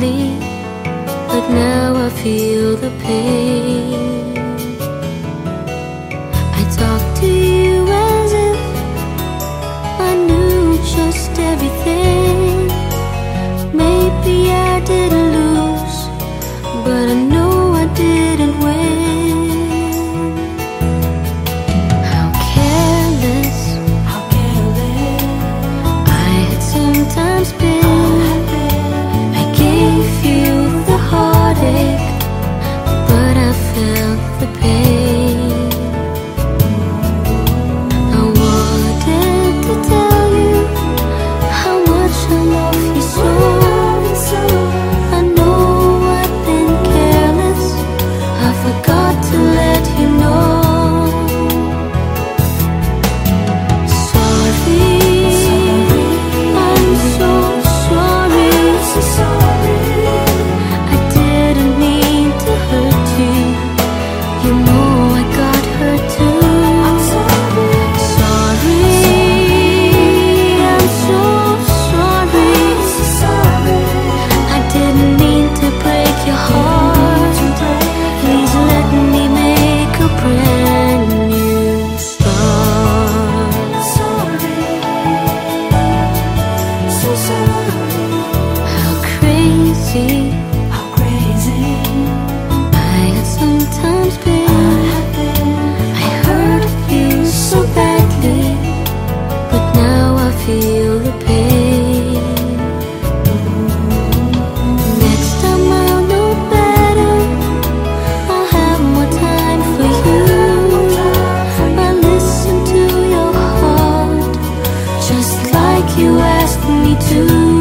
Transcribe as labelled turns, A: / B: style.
A: but now I feel the pain. feel the pain. Next time I'll better. I'll have more time for you. I'll listen to your heart, just like you asked me to.